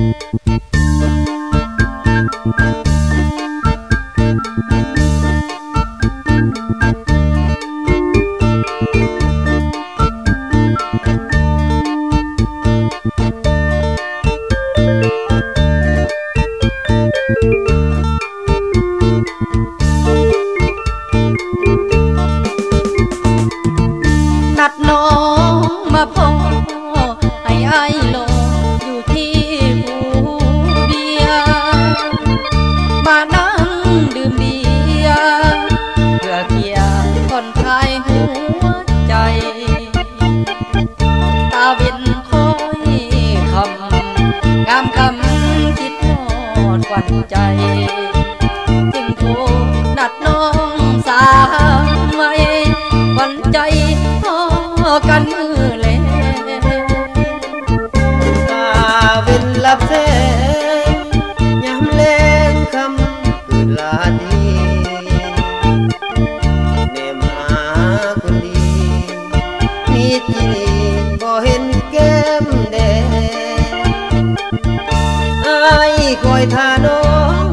you. นัดน้องสาวไว้วันใจพอกันมือแลตาเว้นลับแสงยามแลงคำคืนลาดีเนมหาคนดีมีที่นี่บ่เห็นแก้มแดงอายคอยท่าน้อง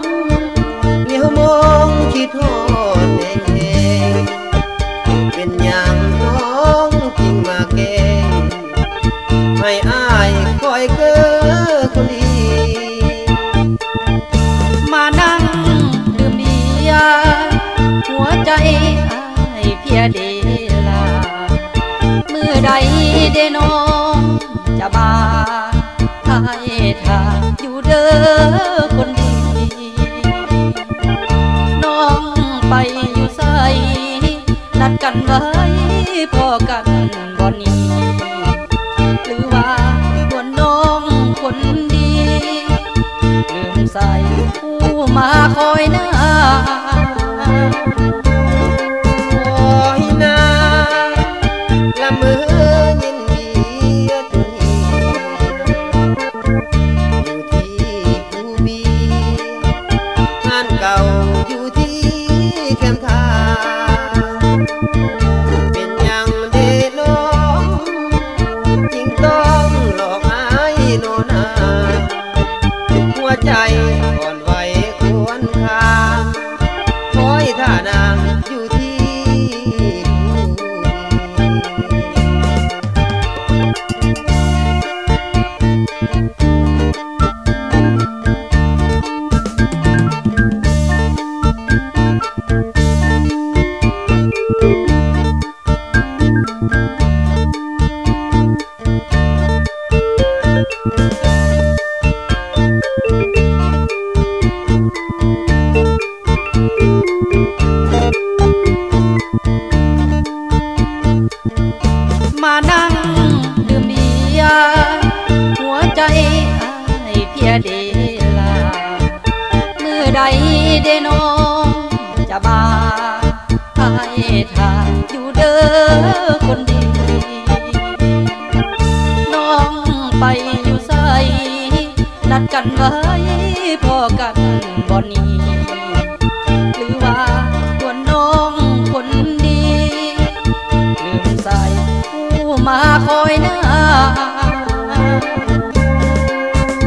ทอดแหงเป็นอย่างน้องจริงมาแกงให้อายคอยเก้อคนดีมานั่งดื่มเบียร์หัวใจอ้ายเพียเดลาเมื่อใดได้น้องจะมาให้ทางอยู่เด้อคนดี นัดกันไว้พอกันบ่นี้ หรือว่าตัวน้องคนดี ลืมใส่ผู้มาคอยหน้า มานั่งดื่มเบียร์หัวใจไอเพียเดลาเมื่อใดได้น้องจะมาให้ทางอยู่เด้อคนดี น้องไปอยู่ใสนัดกันไว้พอกันบ่นี้ มาคอยหน้า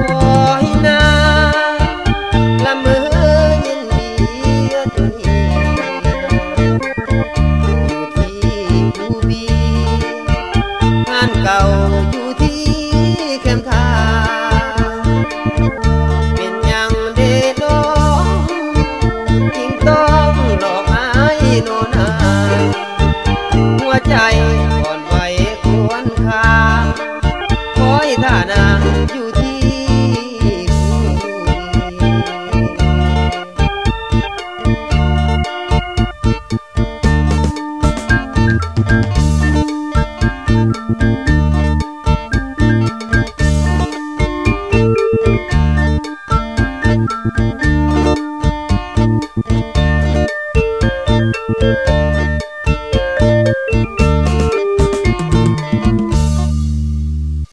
คอยหน้าละเมือยินดีตัวนี้อยู่ที่ภูบีงานเก่าอยู่ที่แคมป์ทาเป็นย่างเดโลจริงต้องหลอกอายโนนาหัวใจ